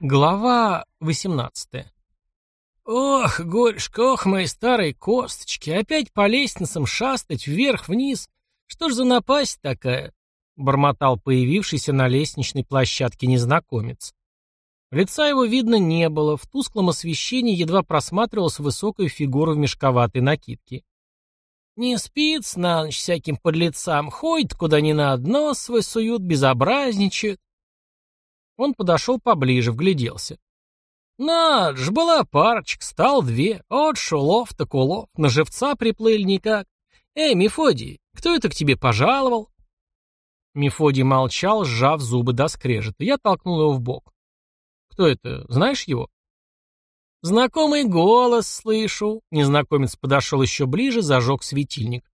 Глава 18 «Ох, горюшка, ох, мои старые косточки, опять по лестницам шастать вверх-вниз. Что ж за напасть такая?» — бормотал появившийся на лестничной площадке незнакомец. Лица его видно не было, в тусклом освещении едва просматривалась высокая фигура в мешковатой накидке. «Не спит на ночь всяким подлецам, ходит куда ни на одно, свой суют, безобразничает. Он подошел поближе, вгляделся. «Над ж, была парочка, стал две. От шулов так улов, на живца приплыли никак. Эй, Мефодий, кто это к тебе пожаловал?» Мефодий молчал, сжав зубы до скрежета. Я толкнул его в бок. «Кто это? Знаешь его?» «Знакомый голос слышу». Незнакомец подошел еще ближе, зажег светильник.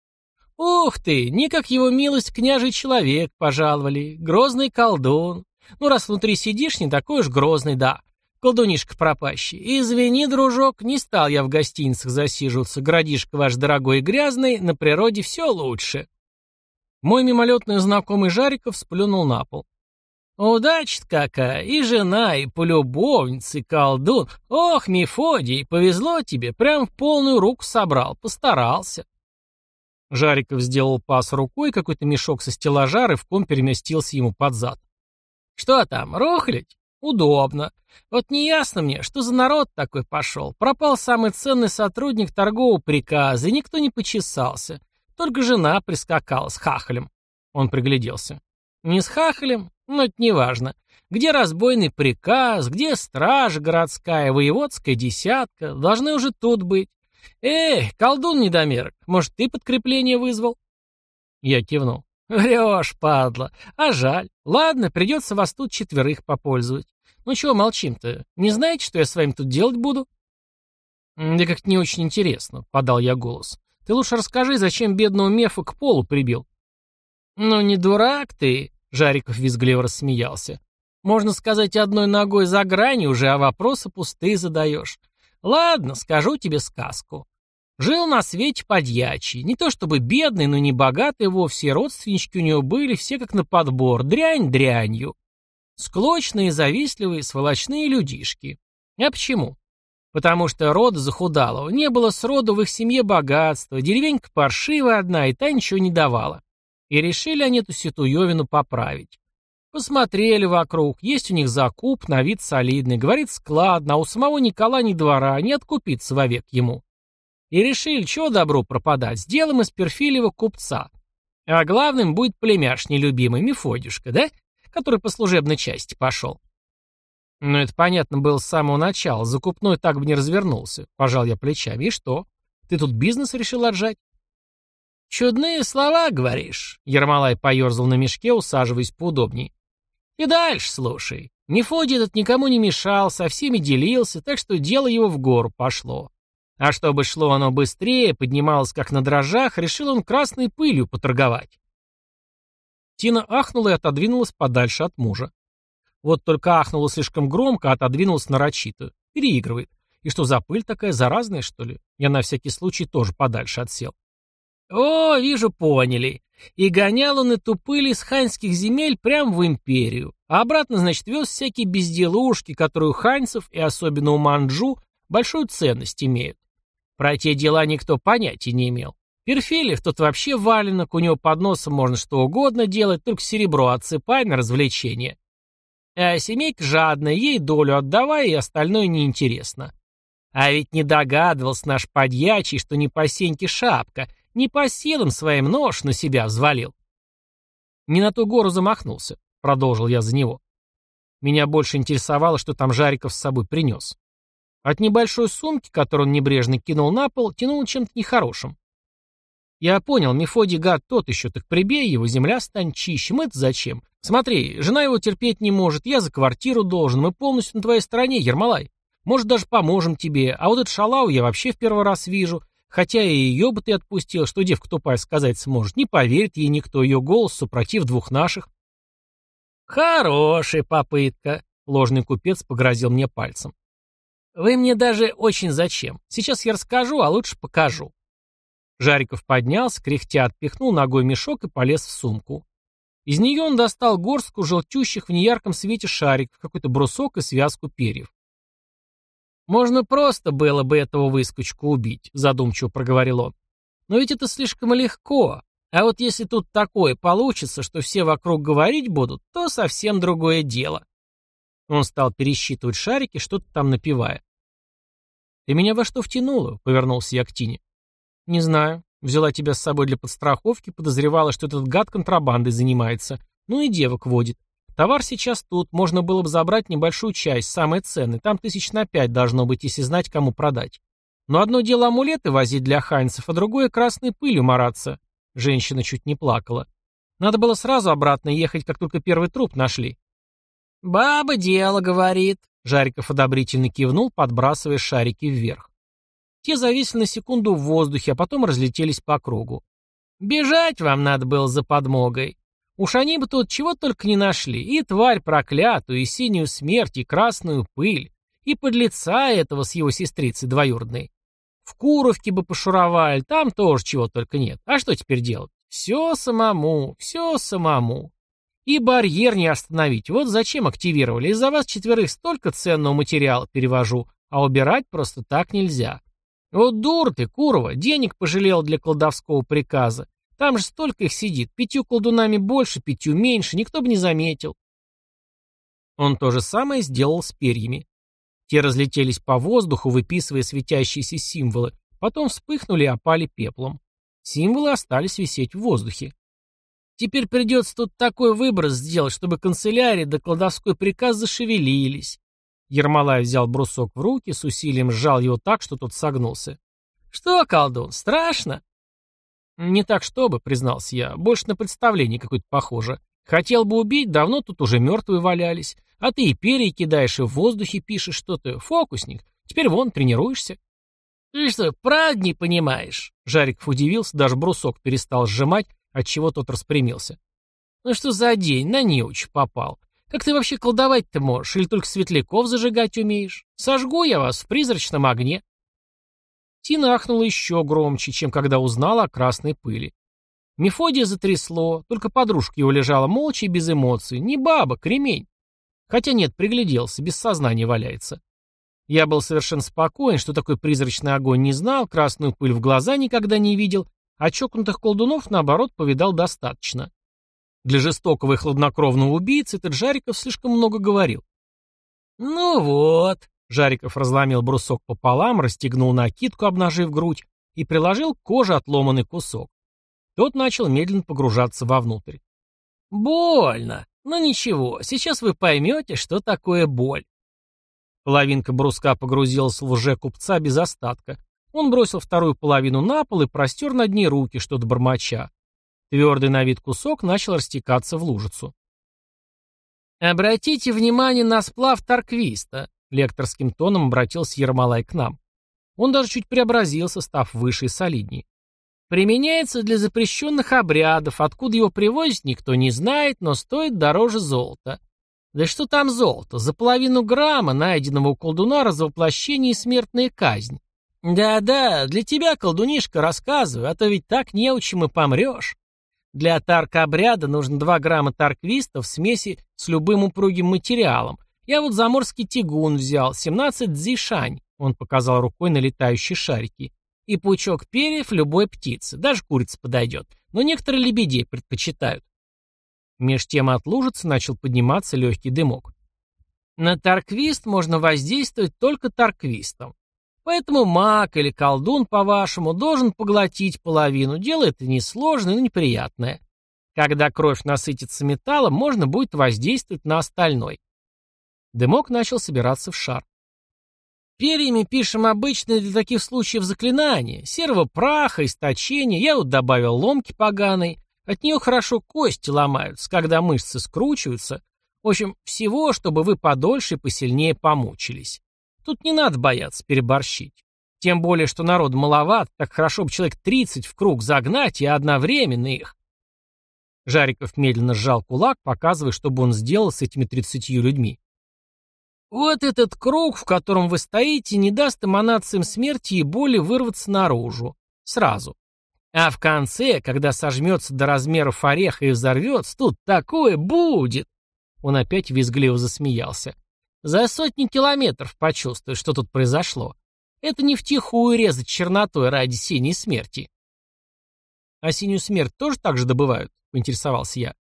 «Ух ты! Не как его милость княжий человек пожаловали. Грозный колдун. Ну, раз внутри сидишь, не такой уж грозный, да. Колдунишка пропащий. Извини, дружок, не стал я в гостиницах засиживаться. Городишко ваш дорогой и грязный, на природе все лучше. Мой мимолетный знакомый Жариков сплюнул на пол. удача какая! И жена, и полюбовница, и колдун. Ох, Мефодий, повезло тебе, прям в полную руку собрал, постарался. Жариков сделал пас рукой, какой-то мешок со стеллажа рывком переместился ему под зад. Что там, рохлить? Удобно. Вот не ясно мне, что за народ такой пошел. Пропал самый ценный сотрудник торгового приказа, и никто не почесался. Только жена прискакала с хахалем. Он пригляделся. Не с хахалем, но это не важно. Где разбойный приказ, где стража городская, воеводская десятка, должны уже тут быть. Эй, колдун недомерок, может, ты подкрепление вызвал? Я кивнул. «Врешь, падла. А жаль. Ладно, придется вас тут четверых попользовать. Ну чего молчим-то? Не знаете, что я с вами тут делать буду?» «Да как-то не очень интересно», — подал я голос. «Ты лучше расскажи, зачем бедного Мефа к полу прибил?» «Ну не дурак ты», — Жариков визгливо рассмеялся. «Можно сказать, одной ногой за грани уже, а вопросы пустые задаешь. Ладно, скажу тебе сказку. Жил на свете подьячий, не то чтобы бедный, но не богатый вовсе, родственнички у него были все как на подбор, дрянь дрянью. Склочные, завистливые, сволочные людишки. А почему? Потому что рода захудалого не было с роду в их семье богатства, деревенька паршивая одна, и та ничего не давала. И решили они эту ситуевину поправить. Посмотрели вокруг, есть у них закуп, на вид солидный, говорит складно, а у самого Никола ни двора, не откупиться вовек ему. И решили, чего добро пропадать, сделаем из Перфилева купца. А главным будет племяш нелюбимый, Мефодюшка, да? Который по служебной части пошел. Ну, это понятно было с самого начала. Закупной так бы не развернулся. Пожал я плечами. И что? Ты тут бизнес решил отжать? Чудные слова, говоришь. Ермолай поерзал на мешке, усаживаясь поудобней. И дальше слушай. Мефодий этот никому не мешал, со всеми делился, так что дело его в гору пошло. А чтобы шло оно быстрее, поднималось как на дрожжах, решил он красной пылью поторговать. Тина ахнула и отодвинулась подальше от мужа. Вот только ахнула слишком громко, а отодвинулась нарочито. Переигрывает. И что за пыль такая, заразная, что ли? Я на всякий случай тоже подальше отсел. О, вижу, поняли. И гонял он эту пыль из ханьских земель прямо в империю. А обратно, значит, вез всякие безделушки, которые у ханьцев, и особенно у манджу, большую ценность имеют. Про те дела никто понятия не имел. Перфилев тот вообще валенок, у него под носом можно что угодно делать, только серебро отсыпай на развлечение. А семейка жадная, ей долю отдавай, и остальное неинтересно. А ведь не догадывался наш подьячий, что не по сеньке шапка, не по силам своим нож на себя взвалил. Не на ту гору замахнулся, продолжил я за него. Меня больше интересовало, что там Жариков с собой принес. От небольшой сумки, которую он небрежно кинул на пол, тянуло чем-то нехорошим. Я понял, Мефодий гад тот еще, так прибей его, земля станет чище. Мы это зачем? Смотри, жена его терпеть не может, я за квартиру должен, мы полностью на твоей стороне, Ермолай. Может, даже поможем тебе, а вот этот шалау я вообще в первый раз вижу. Хотя и ее бы ты отпустил, что девка тупая сказать сможет. Не поверит ей никто ее голос, супротив двух наших. Хорошая попытка, ложный купец погрозил мне пальцем. Вы мне даже очень зачем. Сейчас я расскажу, а лучше покажу. Жариков поднялся, кряхтя отпихнул ногой мешок и полез в сумку. Из нее он достал горстку желтющих в неярком свете шариков, какой-то брусок и связку перьев. «Можно просто было бы этого выскочку убить», — задумчиво проговорил он. «Но ведь это слишком легко. А вот если тут такое получится, что все вокруг говорить будут, то совсем другое дело». Он стал пересчитывать шарики, что-то там напевая. «Ты меня во что втянула?» — повернулся я к Тине. «Не знаю. Взяла тебя с собой для подстраховки, подозревала, что этот гад контрабандой занимается. Ну и девок водит. Товар сейчас тут, можно было бы забрать небольшую часть, самые ценные. Там тысяч на пять должно быть, если знать, кому продать. Но одно дело амулеты возить для хайнцев, а другое красной пылью мараться. Женщина чуть не плакала. Надо было сразу обратно ехать, как только первый труп нашли. «Баба дело, — говорит», — Жариков одобрительно кивнул, подбрасывая шарики вверх. Те зависли на секунду в воздухе, а потом разлетелись по кругу. «Бежать вам надо было за подмогой. Уж они бы тут чего только не нашли. И тварь проклятую, и синюю смерть, и красную пыль, и подлеца этого с его сестрицей двоюродной. В Куровке бы пошуровали, там тоже чего только нет. А что теперь делать? Все самому, все самому. И барьер не остановить. Вот зачем активировали. Из-за вас четверых столько ценного материала перевожу, а убирать просто так нельзя. Вот дур ты, Курова, денег пожалел для колдовского приказа. Там же столько их сидит, пятью колдунами больше, пятью меньше, никто бы не заметил. Он то же самое сделал с перьями. Те разлетелись по воздуху, выписывая светящиеся символы, потом вспыхнули и опали пеплом. Символы остались висеть в воздухе. Теперь придется тут такой выброс сделать, чтобы канцелярия да колдовской приказ зашевелились. Ермолай взял брусок в руки, с усилием сжал его так, что тот согнулся. «Что, колдун, страшно?» «Не так чтобы», — признался я, — «больше на представление какое-то похоже. Хотел бы убить, давно тут уже мертвые валялись. А ты и перья кидаешь, и в воздухе пишешь что-то. Фокусник. Теперь вон, тренируешься». «Ты что, правда не понимаешь?» Жариков удивился, даже брусок перестал сжимать, отчего тот распрямился. «Ну что за день, на неуч попал. Как ты вообще колдовать-то можешь? Или только светляков зажигать умеешь? Сожгу я вас в призрачном огне. Тина ахнула еще громче, чем когда узнала о красной пыли. Мефодия затрясло, только подружка его лежала молча и без эмоций. Не баба, кремень. Хотя нет, пригляделся, без сознания валяется. Я был совершенно спокоен, что такой призрачный огонь не знал, красную пыль в глаза никогда не видел, а чокнутых колдунов, наоборот, повидал достаточно. Для жестокого и хладнокровного убийцы этот Жариков слишком много говорил. «Ну вот», — Жариков разломил брусок пополам, расстегнул накидку, обнажив грудь, и приложил к коже отломанный кусок. Тот начал медленно погружаться вовнутрь. «Больно. Но ну ничего, сейчас вы поймете, что такое боль». Половинка бруска погрузилась в лже купца без остатка. Он бросил вторую половину на пол и простер над ней руки, что-то бормоча. Твердый на вид кусок начал растекаться в лужицу. «Обратите внимание на сплав Тарквиста», — лекторским тоном обратился Ермолай к нам. Он даже чуть преобразился, став выше и солидней. «Применяется для запрещенных обрядов, откуда его привозят, никто не знает, но стоит дороже золота. Да что там золото? За половину грамма, найденного у колдуна, развоплощение и смертная казнь. Да-да, для тебя, колдунишка, рассказываю, а то ведь так неучим и помрешь. Для тарк-обряда нужно 2 грамма тарквиста в смеси с любым упругим материалом. Я вот заморский тягун взял, 17 дзишань, он показал рукой на летающие шарики, и пучок перьев любой птицы, даже курица подойдет, но некоторые лебедей предпочитают. Меж тем от лужицы начал подниматься легкий дымок. На тарквист можно воздействовать только тарквистом. Поэтому маг или колдун, по-вашему, должен поглотить половину. Дело это несложное, но неприятное. Когда кровь насытится металлом, можно будет воздействовать на остальной. Дымок начал собираться в шар. Перьями пишем обычные для таких случаев заклинания. Серого праха, источения. Я вот добавил ломки поганой. От нее хорошо кости ломаются, когда мышцы скручиваются. В общем, всего, чтобы вы подольше и посильнее помучились. Тут не надо бояться переборщить. Тем более, что народ маловат, так хорошо бы человек 30 в круг загнать и одновременно их. Жариков медленно сжал кулак, показывая, чтобы он сделал с этими тридцатью людьми. Вот этот круг, в котором вы стоите, не даст эманациям смерти и боли вырваться наружу. Сразу. А в конце, когда сожмется до размеров ореха и взорвется, тут такое будет!» Он опять визгливо засмеялся. «За сотни километров почувствуешь, что тут произошло. Это не втихую резать чернотой ради синей смерти». «А синюю смерть тоже так же добывают?» — поинтересовался я.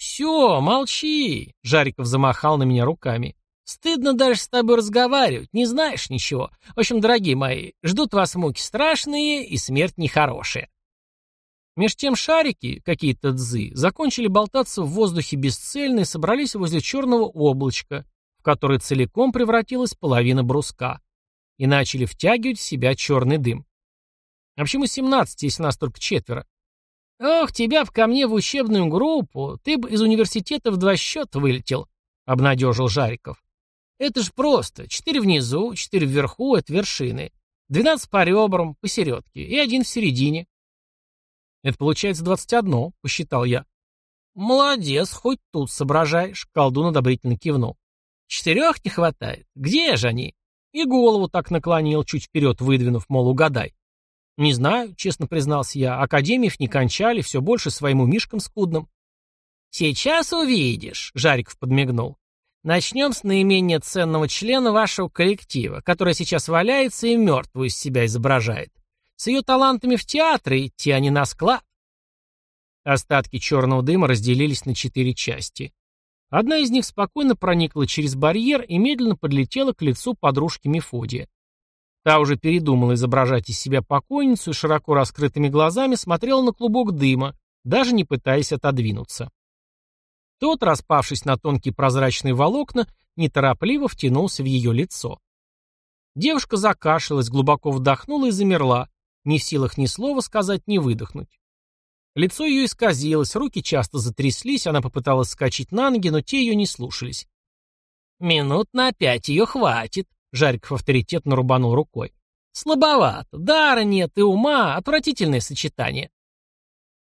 «Все, молчи!» — Жариков замахал на меня руками. «Стыдно даже с тобой разговаривать, не знаешь ничего. В общем, дорогие мои, ждут вас муки страшные и смерть нехорошая». Меж тем шарики, какие-то дзы, закончили болтаться в воздухе бесцельно и собрались возле черного облачка, в которое целиком превратилась половина бруска, и начали втягивать в себя черный дым. А почему 17, если нас только четверо? Ох, тебя б ко мне в учебную группу, ты бы из университета в два счета вылетел, обнадежил Жариков. Это ж просто. Четыре внизу, четыре вверху от вершины. Двенадцать по ребрам, посередке, и один в середине. Это получается двадцать одно, посчитал я. Молодец, хоть тут соображаешь, колдун одобрительно кивнул. Четырех не хватает. Где же они? И голову так наклонил, чуть вперед выдвинув, мол, угадай. Не знаю, честно признался я. Академиев не кончали, все больше своим умишкам скудным. Сейчас увидишь, Жариков подмигнул. Начнем с наименее ценного члена вашего коллектива, который сейчас валяется и мертвую из себя изображает. С ее талантами в театре идти, а не на склад. Остатки черного дыма разделились на четыре части. Одна из них спокойно проникла через барьер и медленно подлетела к лицу подружки Мефодия. Та уже передумала изображать из себя покойницу и широко раскрытыми глазами смотрела на клубок дыма, даже не пытаясь отодвинуться. Тот, распавшись на тонкие прозрачные волокна, неторопливо втянулся в ее лицо. Девушка закашлялась, глубоко вдохнула и замерла, не в силах ни слова сказать, ни выдохнуть. Лицо ее исказилось, руки часто затряслись, она попыталась скачать на ноги, но те ее не слушались. «Минут на пять ее хватит», — Жариков авторитетно рубанул рукой. «Слабовато, дара нет и ума, отвратительное сочетание».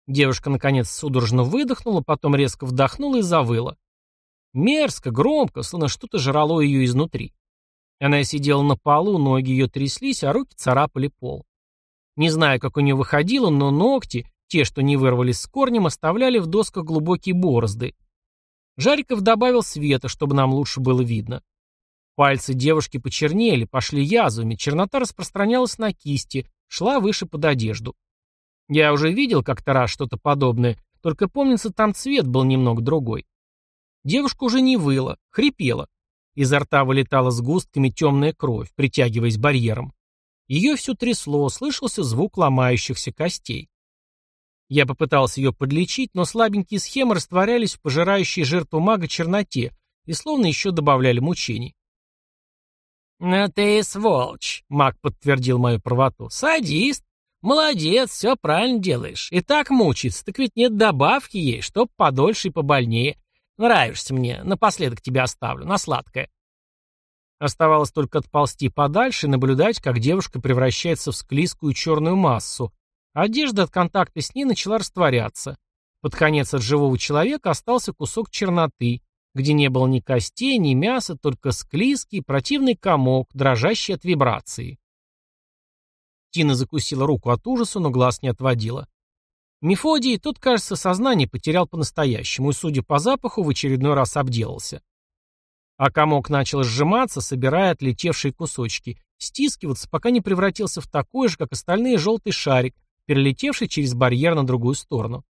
Девушка, наконец, судорожно выдохнула, потом резко вдохнула и завыла. Мерзко, громко, словно что-то жрало ее изнутри. Она сидела на полу, ноги ее тряслись, а руки царапали пол. Не знаю, как у нее выходило, но ногти, те, что не вырвались с корнем, оставляли в досках глубокие борозды. Жариков добавил света, чтобы нам лучше было видно. Пальцы девушки почернели, пошли язвами, чернота распространялась на кисти, шла выше под одежду. Я уже видел как-то раз что-то подобное, только помнится, там цвет был немного другой. Девушка уже не выла, хрипела. Изо рта вылетала сгустками темная кровь, притягиваясь барьером. Ее все трясло, слышался звук ломающихся костей. Я попытался ее подлечить, но слабенькие схемы растворялись в пожирающей жертву мага черноте и словно еще добавляли мучений. «Ну ты сволочь!» — маг подтвердил мою правоту. «Садист! Молодец, все правильно делаешь. И так мучится, так ведь нет добавки ей, чтоб подольше и побольнее. Нравишься мне, напоследок тебя оставлю, на сладкое». Оставалось только отползти подальше и наблюдать, как девушка превращается в склизкую черную массу. Одежда от контакта с ней начала растворяться. Под конец от живого человека остался кусок черноты, где не было ни костей, ни мяса, только склизкий, противный комок, дрожащий от вибрации. Тина закусила руку от ужаса, но глаз не отводила. Мефодий, тот, кажется, сознание потерял по-настоящему и, судя по запаху, в очередной раз обделался. А комок начал сжиматься, собирая отлетевшие кусочки, стискиваться, пока не превратился в такой же, как остальные, желтый шарик, перелетевший через барьер на другую сторону.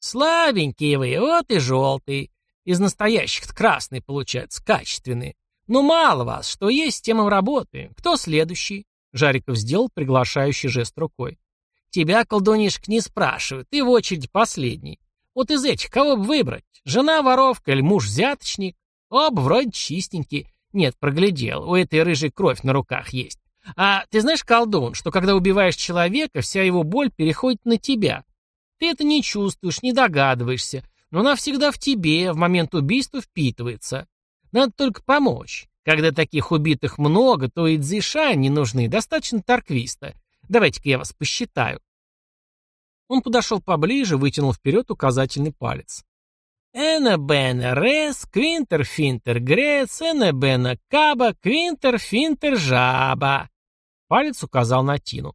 «Слабенькие вы, вот и желтый. Из настоящих красный получается, качественный. Ну мало вас, что есть, тем и работаем. Кто следующий?» Жариков сделал приглашающий жест рукой. «Тебя, колдунишек, не спрашивают, ты в очередь последний. Вот из этих кого бы выбрать? Жена воровка или муж взяточник? Оба вроде чистенькие. Нет, проглядел, у этой рыжей кровь на руках есть. А ты знаешь, колдун, что когда убиваешь человека, вся его боль переходит на тебя. Ты это не чувствуешь, не догадываешься, но она всегда в тебе, в момент убийства впитывается. Надо только помочь. Когда таких убитых много, то и дзиша не нужны, достаточно торквиста. Давайте-ка я вас посчитаю. Он подошел поближе, вытянул вперед указательный палец. Эна бена рес, квинтер финтер грец, эна бена каба, квинтер финтер жаба. Палец указал на Тину.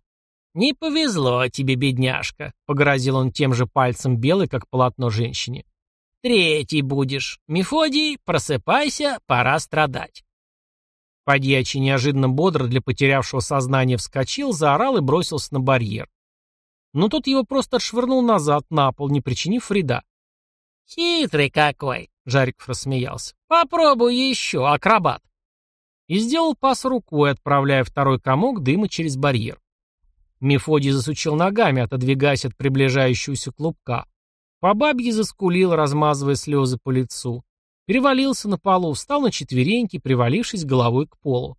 «Не повезло тебе, бедняжка», — погрозил он тем же пальцем белый, как полотно женщине. «Третий будешь. Мефодий, просыпайся, пора страдать». Подьячий неожиданно бодро для потерявшего сознание вскочил, заорал и бросился на барьер. Но тот его просто отшвырнул назад на пол, не причинив вреда. «Хитрый какой!» — Жариков рассмеялся. «Попробуй еще, акробат!» И сделал пас рукой, отправляя второй комок дыма через барьер. Мефодий засучил ногами, отодвигаясь от приближающегося клубка. По бабье заскулил, размазывая слезы по лицу. Перевалился на полу, встал на четвереньки, привалившись головой к полу.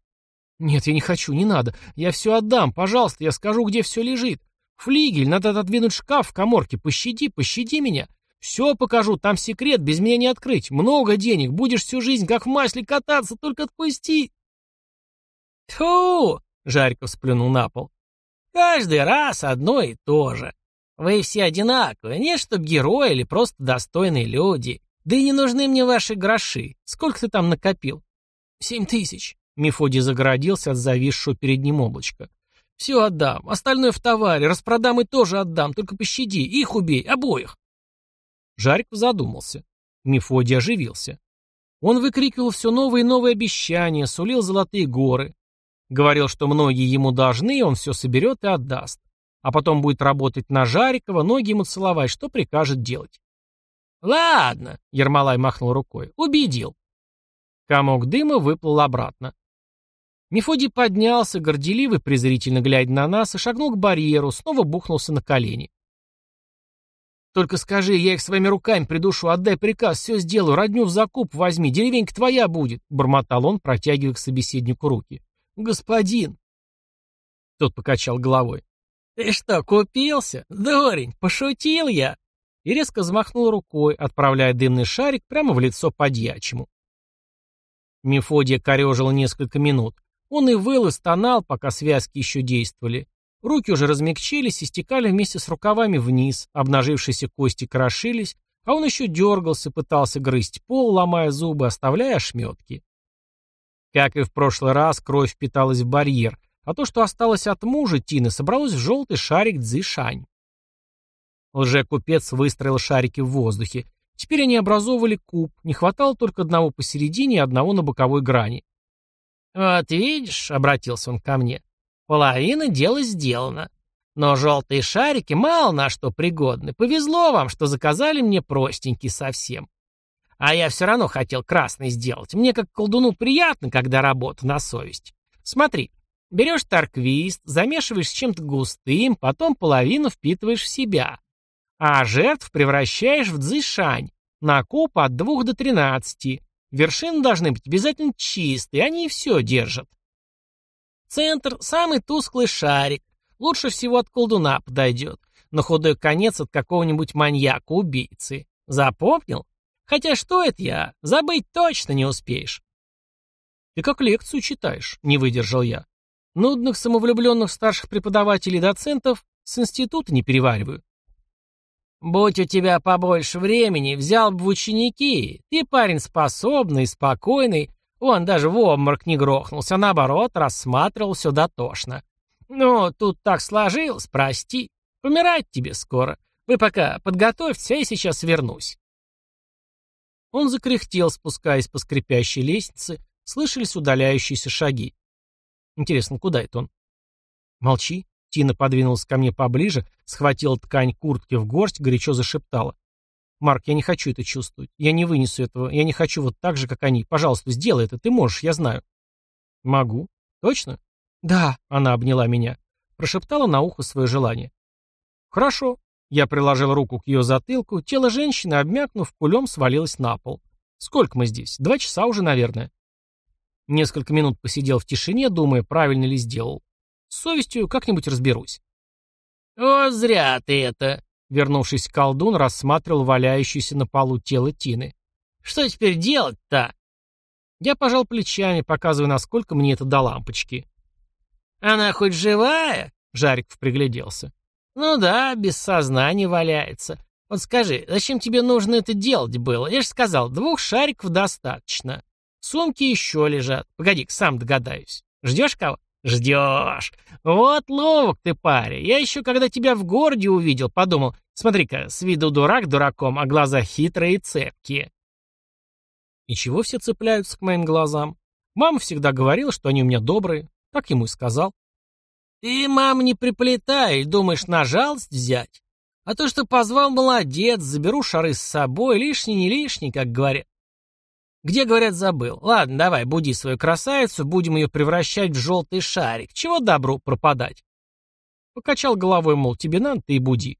«Нет, я не хочу, не надо. Я все отдам, пожалуйста, я скажу, где все лежит. Флигель, надо отодвинуть шкаф в коморке. Пощади, пощади меня. Все покажу, там секрет, без меня не открыть. Много денег, будешь всю жизнь как в масле кататься, только отпусти». «Тьфу!» — Жарьков сплюнул на пол. «Каждый раз одно и то же. Вы все одинаковые, нет, чтоб герои или просто достойные люди. Да и не нужны мне ваши гроши. Сколько ты там накопил? Семь тысяч. Мефодий загородился от зависшего перед ним облачка. Все отдам. Остальное в товаре. Распродам и тоже отдам. Только пощади. Их убей. Обоих. Жариков задумался. Мефодий оживился. Он выкрикивал все новые и новые обещания, сулил золотые горы. Говорил, что многие ему должны, он все соберет и отдаст. А потом будет работать на Жарикова, ноги ему целовать, что прикажет делать. «Ладно», — Ермолай махнул рукой, — «убедил». Комок дыма выплыл обратно. Мефодий поднялся, горделивый, презрительно глядя на нас, и шагнул к барьеру, снова бухнулся на колени. «Только скажи, я их своими руками придушу, отдай приказ, все сделаю, родню в закуп возьми, деревенька твоя будет», — бормотал он, протягивая к собеседнику руки. «Господин!» Тот покачал головой. «Ты что, купился? Дурень, пошутил я!» и резко взмахнул рукой, отправляя дымный шарик прямо в лицо подьячему. Мефодия корежила несколько минут. Он и выл, и стонал, пока связки еще действовали. Руки уже размягчились и стекали вместе с рукавами вниз, обнажившиеся кости крошились, а он еще дергался, пытался грызть пол, ломая зубы, оставляя ошметки. Как и в прошлый раз, кровь впиталась в барьер, а то, что осталось от мужа Тины, собралось в желтый шарик Цзишань. Лже-купец выстроил шарики в воздухе. Теперь они образовывали куб, не хватало только одного посередине и одного на боковой грани. «Вот видишь», — обратился он ко мне, — «половина дела сделана. Но желтые шарики мало на что пригодны. Повезло вам, что заказали мне простенький совсем. А я все равно хотел красный сделать. Мне как колдуну приятно, когда работа на совесть. Смотри, берешь тарквист, замешиваешь с чем-то густым, потом половину впитываешь в себя а жертв превращаешь в дзышань, на куб от 2 до 13. Вершины должны быть обязательно чистые, они и все держат. Центр – самый тусклый шарик, лучше всего от колдуна подойдет, на худой конец от какого-нибудь маньяка-убийцы. Запомнил? Хотя что это я, забыть точно не успеешь. Ты как лекцию читаешь, не выдержал я. Нудных самовлюбленных старших преподавателей доцентов с института не перевариваю. Будь у тебя побольше времени, взял бы в ученики. Ты парень способный, спокойный. Он даже в обморок не грохнулся, наоборот, рассматривал все дотошно. Ну, тут так сложилось, прости. Помирать тебе скоро. Вы пока подготовьтесь, а я сейчас вернусь. Он закряхтел, спускаясь по скрипящей лестнице, слышались удаляющиеся шаги. Интересно, куда это он? Молчи, Тина подвинулась ко мне поближе, схватила ткань куртки в горсть, горячо зашептала. «Марк, я не хочу это чувствовать. Я не вынесу этого. Я не хочу вот так же, как они. Пожалуйста, сделай это. Ты можешь, я знаю». «Могу. Точно?» «Да», — она обняла меня. Прошептала на ухо свое желание. «Хорошо». Я приложил руку к ее затылку. Тело женщины, обмякнув, кулем свалилось на пол. «Сколько мы здесь? Два часа уже, наверное». Несколько минут посидел в тишине, думая, правильно ли сделал. С совестью как-нибудь разберусь. «О, зря ты это!» Вернувшись колдун, рассматривал валяющееся на полу тело Тины. «Что теперь делать-то?» Я пожал плечами, показывая, насколько мне это до лампочки. «Она хоть живая?» — Жариков пригляделся. «Ну да, без сознания валяется. Вот скажи, зачем тебе нужно это делать было? Я же сказал, двух шариков достаточно. Сумки еще лежат. Погоди, сам догадаюсь. Ждешь кого? Ждешь. Вот ловок ты, паря. Я еще, когда тебя в городе увидел, подумал, смотри-ка, с виду дурак дураком, а глаза хитрые и цепкие. И чего все цепляются к моим глазам? Мама всегда говорила, что они у меня добрые. Так ему и сказал. Ты, мам, не приплетай, думаешь, на жалость взять? А то, что позвал, молодец, заберу шары с собой, лишний не лишний, как говорят. Где, говорят, забыл. Ладно, давай, буди свою красавицу, будем ее превращать в желтый шарик. Чего добру пропадать? Покачал головой, мол, тебе надо, ты и буди.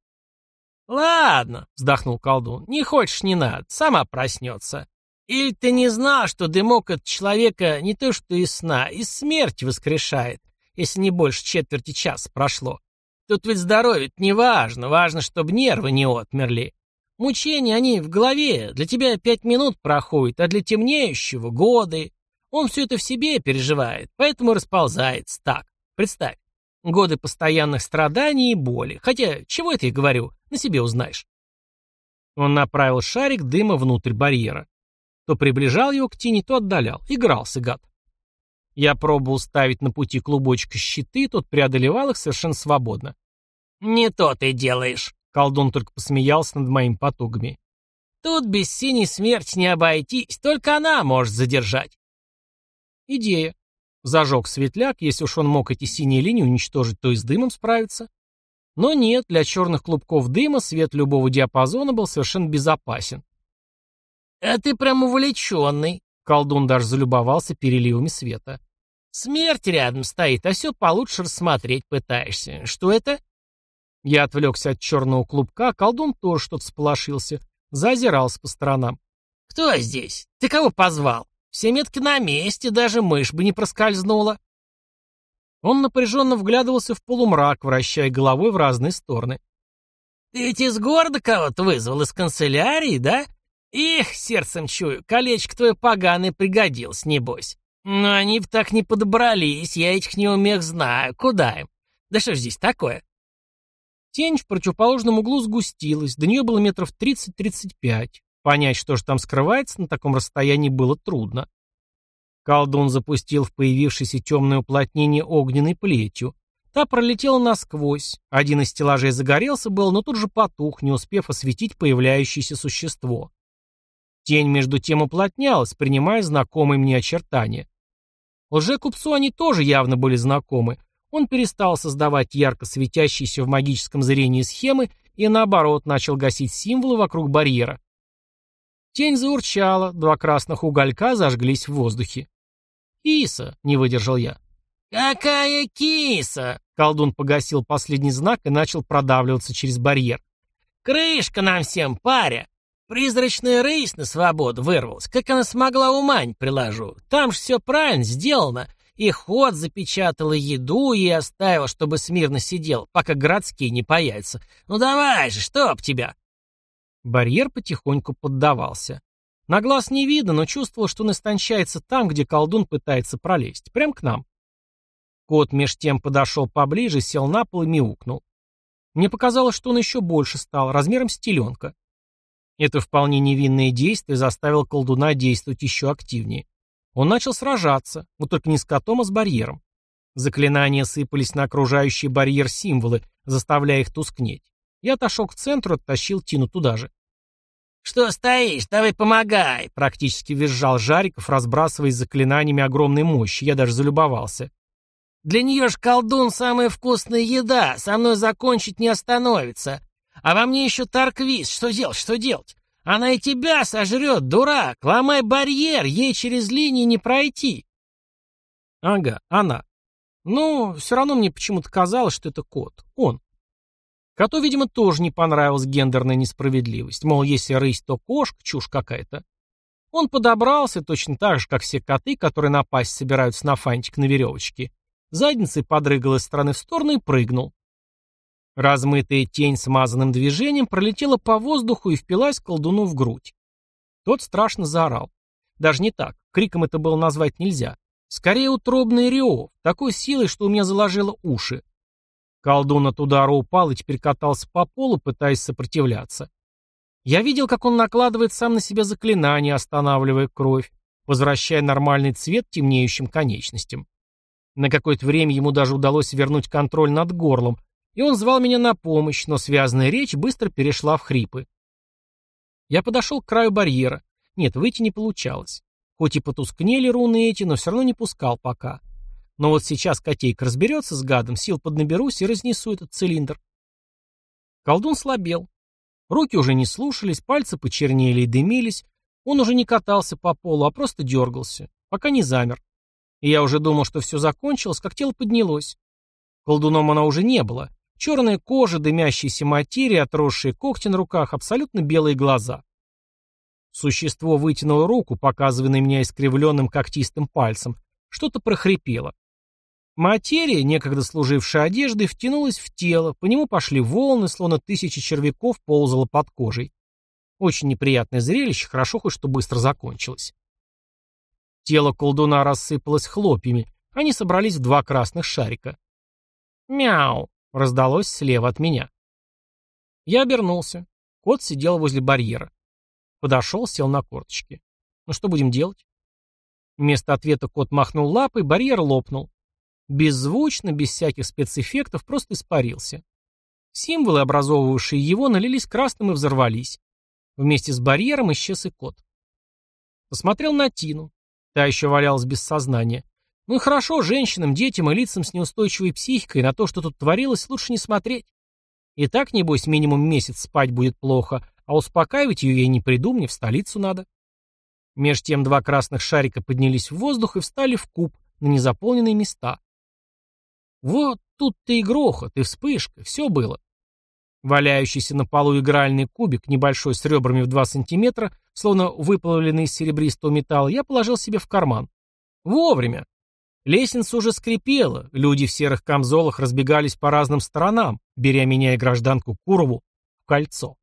Ладно, вздохнул колдун, не хочешь, не надо, сама проснется. Или ты не знал, что дымок от человека не то что из сна, из смерти воскрешает, если не больше четверти часа прошло. Тут ведь здоровье не важно, важно, чтобы нервы не отмерли. Мучения, они в голове, для тебя пять минут проходят, а для темнеющего — годы. Он все это в себе переживает, поэтому расползается так. Представь, годы постоянных страданий и боли. Хотя, чего это я говорю, на себе узнаешь. Он направил шарик дыма внутрь барьера. То приближал его к тени, то отдалял. Игрался, гад. Я пробовал ставить на пути клубочка щиты, тот преодолевал их совершенно свободно. «Не то ты делаешь», — колдун только посмеялся над моими потугами. «Тут без синей смерти не обойтись, только она может задержать». Идея. Зажег светляк, если уж он мог эти синие линии уничтожить, то и с дымом справиться. Но нет, для черных клубков дыма свет любого диапазона был совершенно безопасен. «А ты прям увлеченный», — колдун даже залюбовался переливами света. Смерть рядом стоит, а все получше рассмотреть пытаешься. Что это? Я отвлекся от черного клубка, колдун тоже что-то сполошился. Зазирался по сторонам. Кто здесь? Ты кого позвал? Все метки на месте, даже мышь бы не проскользнула. Он напряженно вглядывался в полумрак, вращая головой в разные стороны. «Ты ведь из города кого-то вызвал, из канцелярии, да? Их, сердцем чую, колечко твое поганое пригодилось, небось. Но они б так не подобрались, я этих неумех знаю. Куда им? Да что ж здесь такое? Тень в противоположном углу сгустилась, до нее было метров 30-35. Понять, что же там скрывается, на таком расстоянии было трудно. Колдун запустил в появившееся темное уплотнение огненной плетью. Та пролетела насквозь. Один из стеллажей загорелся был, но тут же потух, не успев осветить появляющееся существо. Тень между тем уплотнялась, принимая знакомые мне очертания. Лже-купцу они тоже явно были знакомы. Он перестал создавать ярко светящиеся в магическом зрении схемы и, наоборот, начал гасить символы вокруг барьера. Тень заурчала, два красных уголька зажглись в воздухе. «Киса!» — не выдержал я. «Какая киса?» — колдун погасил последний знак и начал продавливаться через барьер. «Крышка нам всем, паря! Призрачная рысь на свободу вырвалась. Как она смогла, ума не приложу. Там же все правильно сделано. И ход запечатала еду и оставила, чтобы смирно сидел, пока городские не появятся. Ну давай же, чтоб тебя!» Барьер потихоньку поддавался. На глаз не видно, но чувствовал, что он истончается там, где колдун пытается пролезть. Прям к нам. Кот меж тем подошел поближе, сел на пол и мяукнул. Мне показалось, что он еще больше стал, размером с теленка. Это вполне невинное действие заставило колдуна действовать еще активнее. Он начал сражаться, вот только не с котом, а с барьером. Заклинания сыпались на окружающий барьер символы, заставляя их тускнеть. Я отошел к центру, оттащил Тину туда же. «Что стоишь? Давай помогай!» Практически визжал Жариков, разбрасываясь заклинаниями огромной мощи. Я даже залюбовался. «Для нее ж колдун самая вкусная еда, со мной закончить не остановится. А во мне еще Тарквиз. Что делать, что делать? Она и тебя сожрет, дурак. Ломай барьер, ей через линии не пройти. Ага, она. Ну, все равно мне почему-то казалось, что это кот. Он. Коту, видимо, тоже не понравилась гендерная несправедливость. Мол, если рысь, то кошка, чушь какая-то. Он подобрался точно так же, как все коты, которые напасть собираются на фантик на веревочке. Задницей подрыгал из стороны в сторону и прыгнул. Размытая тень смазанным движением пролетела по воздуху и впилась колдуну в грудь. Тот страшно заорал. Даже не так, криком это было назвать нельзя. Скорее утробный рев, такой силой, что у меня заложило уши. Колдун от удара упал и теперь катался по полу, пытаясь сопротивляться. Я видел, как он накладывает сам на себя заклинание, останавливая кровь, возвращая нормальный цвет темнеющим конечностям. На какое-то время ему даже удалось вернуть контроль над горлом, и он звал меня на помощь, но связанная речь быстро перешла в хрипы. Я подошел к краю барьера. Нет, выйти не получалось. Хоть и потускнели руны эти, но все равно не пускал пока. Но вот сейчас котейка разберется с гадом, сил поднаберусь и разнесу этот цилиндр. Колдун слабел. Руки уже не слушались, пальцы почернели и дымились. Он уже не катался по полу, а просто дергался, пока не замер. И я уже думал, что все закончилось, как тело поднялось. Колдуном она уже не было. Черная кожа, дымящаяся материя, отросшие когти на руках, абсолютно белые глаза. Существо вытянуло руку, показывая на меня искривленным когтистым пальцем. Что-то прохрипело. Материя, некогда служившая одеждой, втянулась в тело, по нему пошли волны, словно тысячи червяков ползало под кожей. Очень неприятное зрелище, хорошо хоть что быстро закончилось. Тело колдуна рассыпалось хлопьями, они собрались в два красных шарика. «Мяу!» — раздалось слева от меня. Я обернулся. Кот сидел возле барьера. Подошел, сел на корточки. «Ну что будем делать?» Вместо ответа кот махнул лапой, барьер лопнул. Беззвучно, без всяких спецэффектов, просто испарился. Символы, образовывавшие его, налились красным и взорвались. Вместе с барьером исчез и кот. Посмотрел на Тину. Та еще валялась без сознания. Ну и хорошо, женщинам, детям и лицам с неустойчивой психикой на то, что тут творилось, лучше не смотреть. И так, небось, минимум месяц спать будет плохо, а успокаивать ее я не придумаю, в столицу надо. Меж тем два красных шарика поднялись в воздух и встали в куб на незаполненные места. Вот тут-то и грохот, и вспышка, все было. Валяющийся на полу игральный кубик, небольшой с ребрами в 2 сантиметра, словно выплавленный из серебристого металла, я положил себе в карман. Вовремя. Лестница уже скрипела, люди в серых камзолах разбегались по разным сторонам, беря меня и гражданку Курову в кольцо.